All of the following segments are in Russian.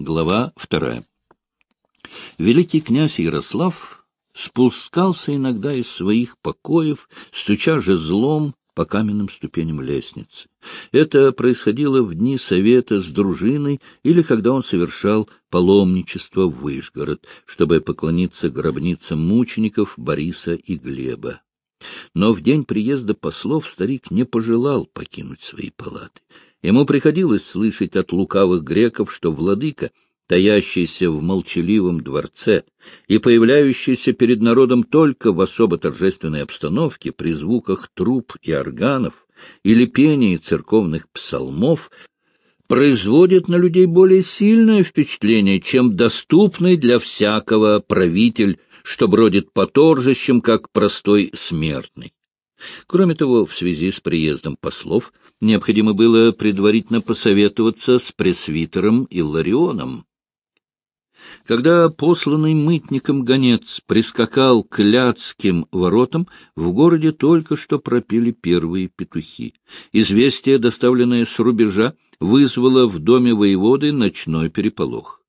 Глава вторая. Великий князь Ярослав спускался иногда из своих покоев, стуча жезлом по каменным ступеням лестницы. Это происходило в дни совета с дружиной или когда он совершал паломничество в Выжгород, чтобы поклониться гробницам мучеников Бориса и Глеба. Но в день приезда послов старик не пожелал покинуть свои палаты. Ему приходилось слышать от лукавых греков, что владыка, таящийся в молчаливом дворце и появляющийся перед народом только в особо торжественной обстановке при звуках труб и органов или пении церковных псалмов, производит на людей более сильное впечатление, чем доступный для всякого правитель, что бродит по торжищам, как простой смертный. Кроме того, в связи с приездом послов необходимо было предварительно посоветоваться с пресвитером Илларионом. Когда посланный мытником гонец прискакал к Ляцким воротам, в городе только что пропели первые петухи. Известие, доставленное с рубежа, вызвало в доме воеводы ночной переполох.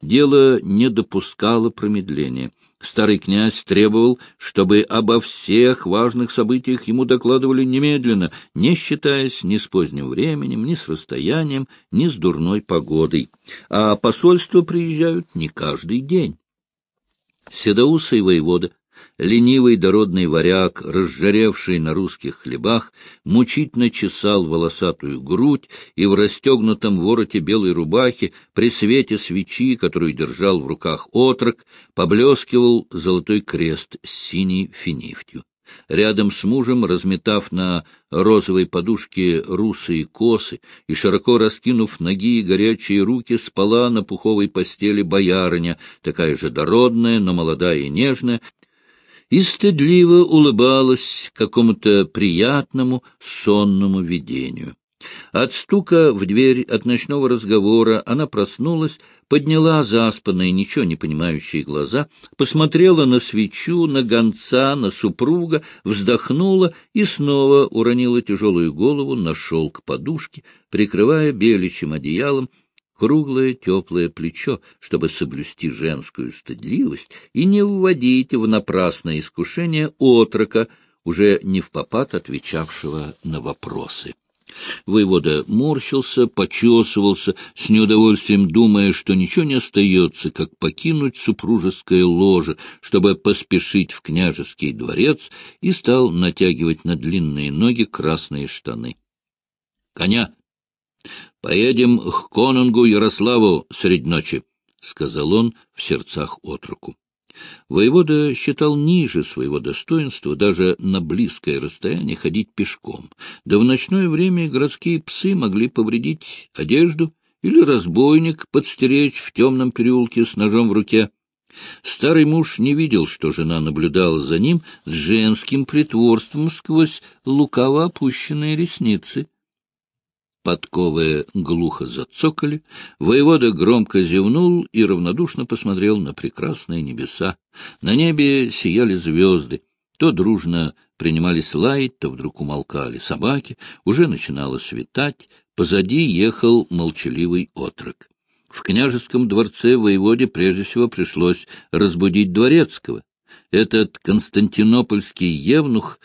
Дело не допускало промедления. Старый князь требовал, чтобы обо всех важных событиях ему докладывали немедленно, не считаясь ни с поздним временем, ни с расстоянием, ни с дурной погодой. А посольства приезжают не каждый день. Седоусый воевода ленивый дородный варяг, разжаревший на русских хлебах, мучительно чесал волосатую грудь и в расстегнутом вороте белой рубахи при свете свечи, которую держал в руках отрок, поблескивал золотой крест с синей финифтью. Рядом с мужем, разметав на розовой подушке русые косы и широко раскинув ноги и горячие руки, спала на пуховой постели боярыня, такая же дородная, но молодая и нежная, и стыдливо улыбалась какому-то приятному сонному видению. От стука в дверь, от ночного разговора она проснулась, подняла заспанные, ничего не понимающие глаза, посмотрела на свечу, на гонца, на супруга, вздохнула и снова уронила тяжелую голову на шелк подушки, прикрывая беличьим одеялом круглое теплое плечо, чтобы соблюсти женскую стыдливость и не вводить в напрасное искушение отрока, уже не в попад отвечавшего на вопросы. Воевода морщился, почесывался, с неудовольствием думая, что ничего не остается, как покинуть супружеское ложе, чтобы поспешить в княжеский дворец, и стал натягивать на длинные ноги красные штаны. — Коня! Поедем к конунгу Ярославу средь ночи, — сказал он в сердцах отруку. Воевода считал ниже своего достоинства даже на близкое расстояние ходить пешком, да в ночное время городские псы могли повредить одежду или разбойник подстеречь в темном переулке с ножом в руке. Старый муж не видел, что жена наблюдала за ним с женским притворством сквозь лукаво опущенные ресницы. Подковы глухо зацокали, воевода громко зевнул и равнодушно посмотрел на прекрасные небеса. На небе сияли звезды. То дружно принимались лаять, то вдруг умолкали собаки. Уже начинало светать. Позади ехал молчаливый отрок. В княжеском дворце воеводе прежде всего пришлось разбудить дворецкого. Этот константинопольский евнух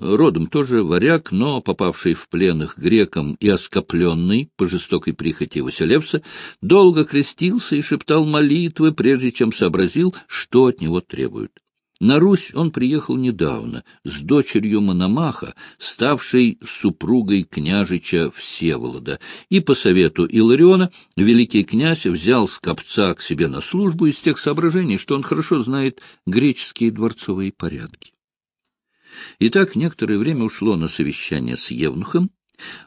родом тоже варяг, но попавший в пленных грекам и оскопленный по жестокой прихоти Василевса, долго крестился и шептал молитвы, прежде чем сообразил, что от него требуют. На Русь он приехал недавно с дочерью Мономаха, ставшей супругой княжича Всеволода, и по совету Илариона великий князь взял скопца к себе на службу из тех соображений, что он хорошо знает греческие дворцовые порядки. И так некоторое время ушло на совещание с Евнухом.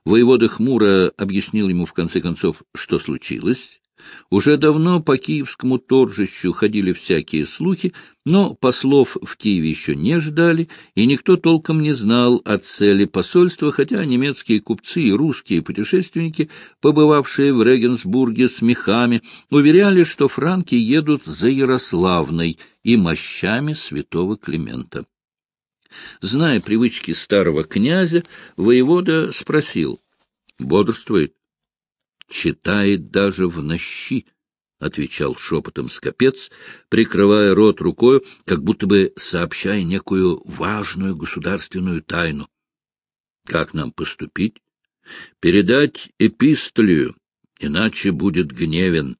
Воевода хмуро объяснил ему в конце концов, что случилось. Уже давно по киевскому торжищу ходили всякие слухи, но послов в Киеве еще не ждали, и никто толком не знал о цели посольства, хотя немецкие купцы и русские путешественники, побывавшие в Регенсбурге с мехами, уверяли, что франки едут за Ярославной и мощами святого Климента. Зная привычки старого князя, воевода спросил. Бодрствует? Читает даже в нощи, — отвечал шепотом скопец, прикрывая рот рукою, как будто бы сообщая некую важную государственную тайну. — Как нам поступить? — Передать эпистолию, иначе будет гневен.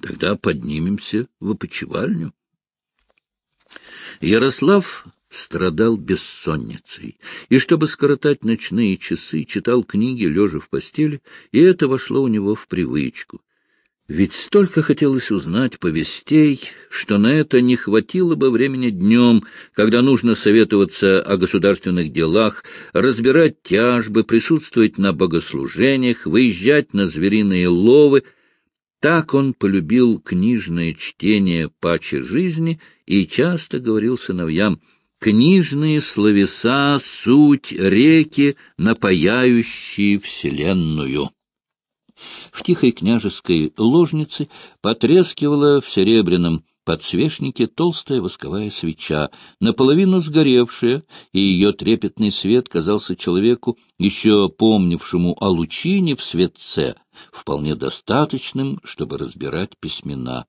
Тогда поднимемся в опочивальню. Ярослав страдал бессонницей, и, чтобы скоротать ночные часы, читал книги, лежа в постели, и это вошло у него в привычку. Ведь столько хотелось узнать повестей, что на это не хватило бы времени днем, когда нужно советоваться о государственных делах, разбирать тяжбы, присутствовать на богослужениях, выезжать на звериные ловы. Так он полюбил книжное чтение паче жизни и часто говорил сыновьям «Книжные словеса — суть реки, напаяющие вселенную». В тихой княжеской ложнице потрескивала в серебряном подсвечнике толстая восковая свеча, наполовину сгоревшая, и ее трепетный свет казался человеку, еще помнившему о лучине в светце, вполне достаточным, чтобы разбирать письмена.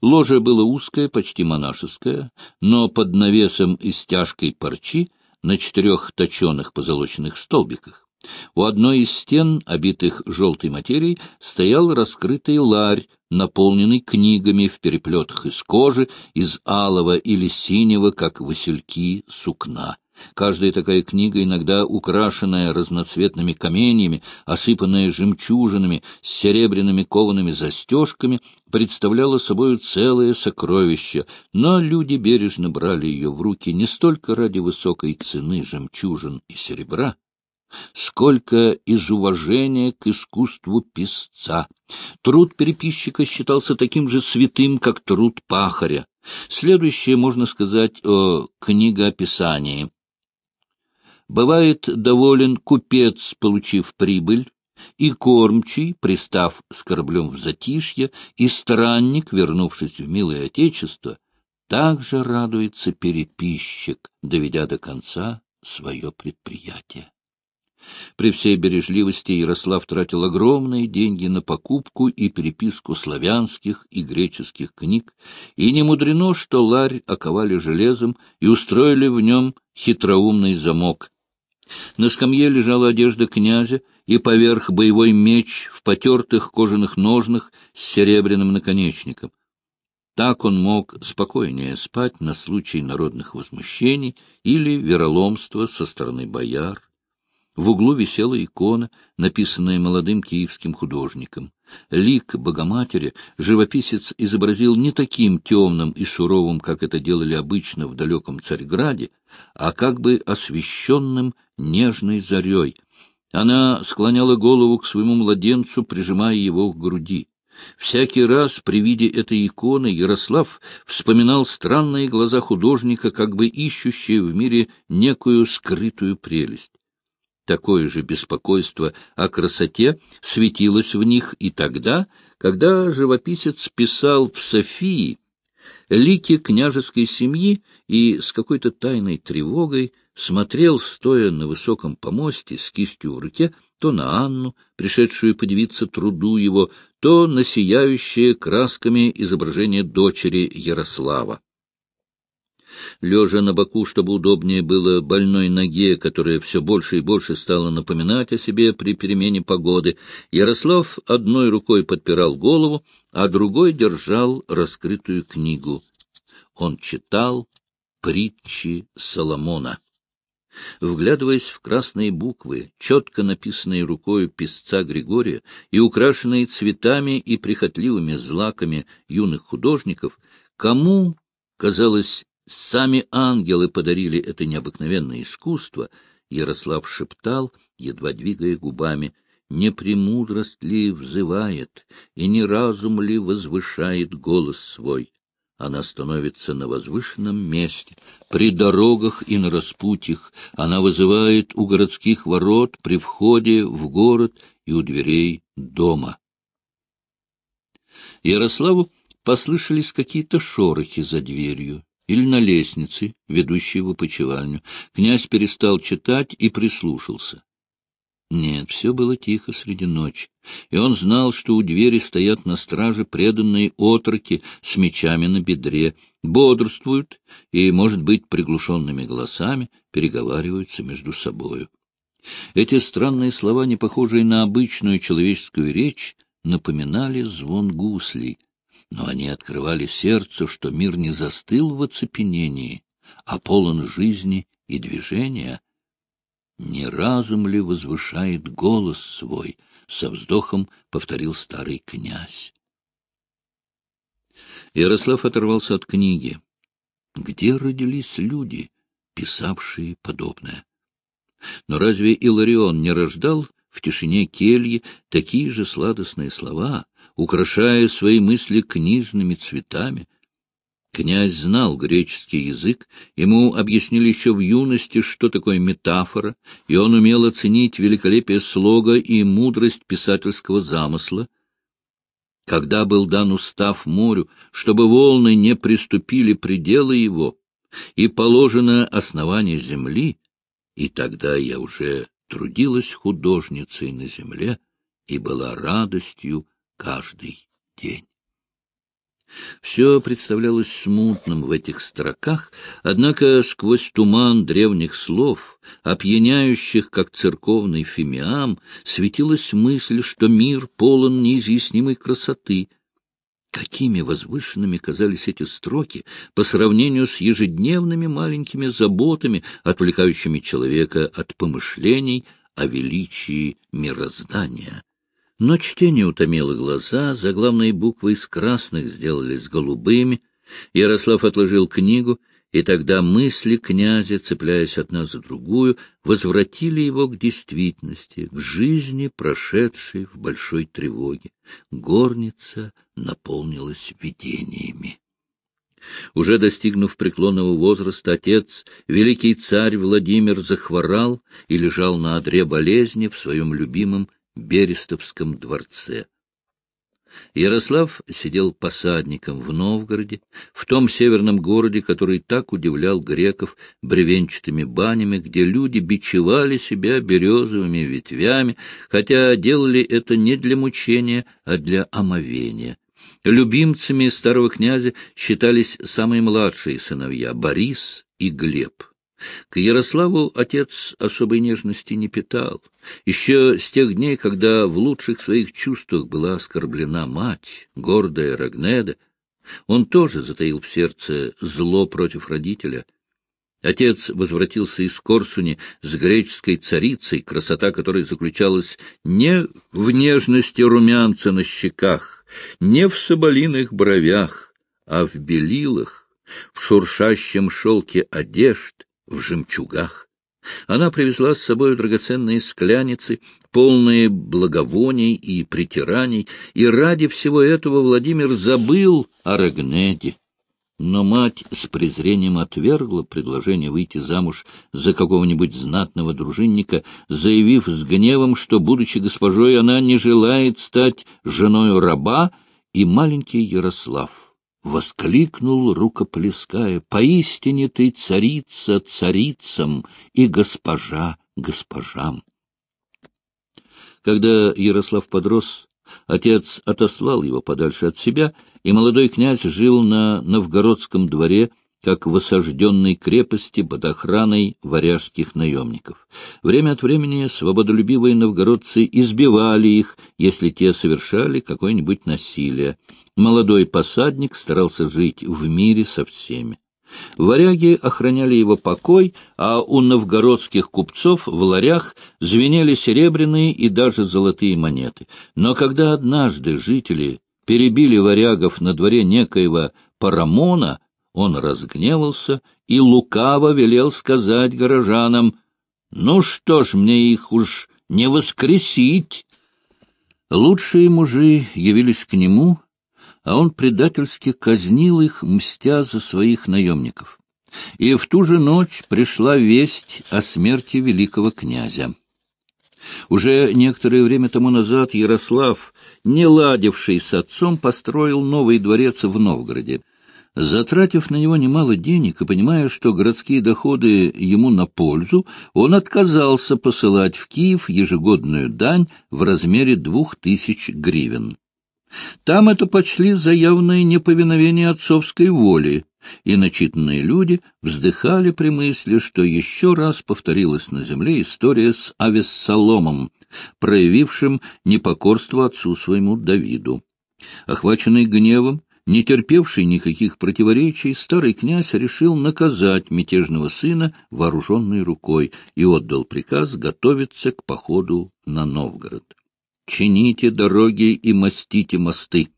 Ложе было узкое, почти монашеское, но под навесом из тяжкой парчи на четырех точеных позолоченных столбиках. У одной из стен, обитых желтой материей, стоял раскрытый ларь, наполненный книгами в переплетах из кожи, из алого или синего, как васильки сукна. Каждая такая книга, иногда украшенная разноцветными каменьями, осыпанная жемчужинами, с серебряными коваными застежками, представляла собой целое сокровище, но люди бережно брали ее в руки не столько ради высокой цены жемчужин и серебра, сколько из уважения к искусству писца. Труд переписчика считался таким же святым, как труд пахаря. Следующее можно сказать о книгоописании. Бывает доволен купец, получив прибыль, и кормчий, пристав с кораблем в затишье, и странник, вернувшись в милое отечество, также радуется переписчик, доведя до конца свое предприятие. При всей бережливости Ярослав тратил огромные деньги на покупку и переписку славянских и греческих книг, и не мудрено, что ларь оковали железом и устроили в нем хитроумный замок. На скамье лежала одежда князя, и поверх боевой меч в потертых кожаных ножнах с серебряным наконечником. Так он мог спокойнее спать на случай народных возмущений или вероломства со стороны бояр. В углу висела икона, написанная молодым киевским художником. Лик Богоматери живописец изобразил не таким темным и суровым, как это делали обычно в далеком Царьграде, а как бы освещенным нежной зарей. Она склоняла голову к своему младенцу, прижимая его к груди. Всякий раз при виде этой иконы Ярослав вспоминал странные глаза художника, как бы ищущие в мире некую скрытую прелесть. Такое же беспокойство о красоте светилось в них и тогда, когда живописец писал в Софии лики княжеской семьи и с какой-то тайной тревогой смотрел, стоя на высоком помосте с кистью в руке, то на Анну, пришедшую подивиться труду его, то на сияющее красками изображение дочери Ярослава. Лежа на боку, чтобы удобнее было больной ноге, которая все больше и больше стала напоминать о себе при перемене погоды, Ярослав одной рукой подпирал голову, а другой держал раскрытую книгу. Он читал притчи Соломона. Вглядываясь в красные буквы, четко написанные рукою писца Григория и украшенные цветами и прихотливыми злаками юных художников, кому, казалось, Сами ангелы подарили это необыкновенное искусство, Ярослав шептал, едва двигая губами, не премудрость ли взывает, и не разум ли возвышает голос свой. Она становится на возвышенном месте, при дорогах и на распутьях. Она вызывает у городских ворот при входе в город и у дверей дома. Ярославу послышались какие-то шорохи за дверью или на лестнице, ведущей в опочивальню. Князь перестал читать и прислушался. Нет, все было тихо среди ночи, и он знал, что у двери стоят на страже преданные отроки с мечами на бедре, бодрствуют и, может быть, приглушенными голосами переговариваются между собою. Эти странные слова, не похожие на обычную человеческую речь, напоминали звон гуслей, но они открывали сердцу, что мир не застыл в оцепенении, а полон жизни и движения, не разум ли возвышает голос свой? — со вздохом повторил старый князь. Ярослав оторвался от книги. Где родились люди, писавшие подобное? Но разве Иларион не рождал в тишине кельи такие же сладостные слова, украшая свои мысли книжными цветами, Князь знал греческий язык, ему объяснили еще в юности, что такое метафора, и он умел оценить великолепие слога и мудрость писательского замысла. Когда был дан устав морю, чтобы волны не приступили пределы его, и положено основание земли, и тогда я уже трудилась художницей на земле и была радостью каждый день. Все представлялось смутным в этих строках, однако сквозь туман древних слов, опьяняющих, как церковный фимиам, светилась мысль, что мир полон неизъяснимой красоты. Какими возвышенными казались эти строки по сравнению с ежедневными маленькими заботами, отвлекающими человека от помышлений о величии мироздания. Но чтение утомило глаза, заглавные буквы из красных сделались голубыми. Ярослав отложил книгу, и тогда мысли князя, цепляясь одна за другую, возвратили его к действительности, к жизни, прошедшей в большой тревоге. Горница наполнилась видениями. Уже достигнув преклонного возраста, отец, великий царь Владимир, захворал и лежал на одре болезни в своем любимом Берестовском дворце. Ярослав сидел посадником в Новгороде, в том северном городе, который так удивлял греков бревенчатыми банями, где люди бичевали себя березовыми ветвями, хотя делали это не для мучения, а для омовения. Любимцами старого князя считались самые младшие сыновья — Борис и Глеб. К Ярославу отец особой нежности не питал. Еще с тех дней, когда в лучших своих чувствах была оскорблена мать, гордая Рагнеда, он тоже затаил в сердце зло против родителя. Отец возвратился из Корсуни с греческой царицей, красота которой заключалась не в нежности румянца на щеках, не в соболиных бровях, а в белилах, в шуршащем шелке одежд, в жемчугах. Она привезла с собой драгоценные скляницы, полные благовоний и притираний, и ради всего этого Владимир забыл о Рагнеде. Но мать с презрением отвергла предложение выйти замуж за какого-нибудь знатного дружинника, заявив с гневом, что, будучи госпожой, она не желает стать женой раба, и маленький Ярослав воскликнул рукоплеская, «Поистине ты царица царицам и госпожа госпожам!» Когда Ярослав подрос, отец отослал его подальше от себя, и молодой князь жил на новгородском дворе, как в осажденной крепости под охраной варяжских наемников. Время от времени свободолюбивые новгородцы избивали их, если те совершали какое-нибудь насилие. Молодой посадник старался жить в мире со всеми. Варяги охраняли его покой, а у новгородских купцов в ларях звенели серебряные и даже золотые монеты. Но когда однажды жители перебили варягов на дворе некоего Парамона, он разгневался и лукаво велел сказать горожанам, «Ну что ж, мне их уж не воскресить!» Лучшие мужи явились к нему, а он предательски казнил их, мстя за своих наемников. И в ту же ночь пришла весть о смерти великого князя. Уже некоторое время тому назад Ярослав, не ладивший с отцом, построил новый дворец в Новгороде. Затратив на него немало денег и понимая, что городские доходы ему на пользу, он отказался посылать в Киев ежегодную дань в размере двух тысяч гривен. Там это почли за явное неповиновение отцовской воли, и начитанные люди вздыхали при мысли, что еще раз повторилась на земле история с Авессаломом, проявившим непокорство отцу своему Давиду. Охваченный гневом, не терпевший никаких противоречий, старый князь решил наказать мятежного сына вооруженной рукой и отдал приказ готовиться к походу на Новгород. «Чините дороги и мастите мосты».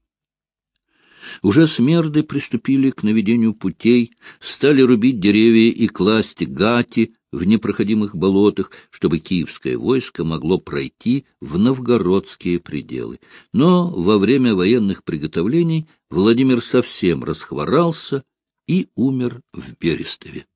Уже смерды приступили к наведению путей, стали рубить деревья и класть гати в непроходимых болотах, чтобы киевское войско могло пройти в новгородские пределы. Но во время военных приготовлений Владимир совсем расхворался и умер в Берестове.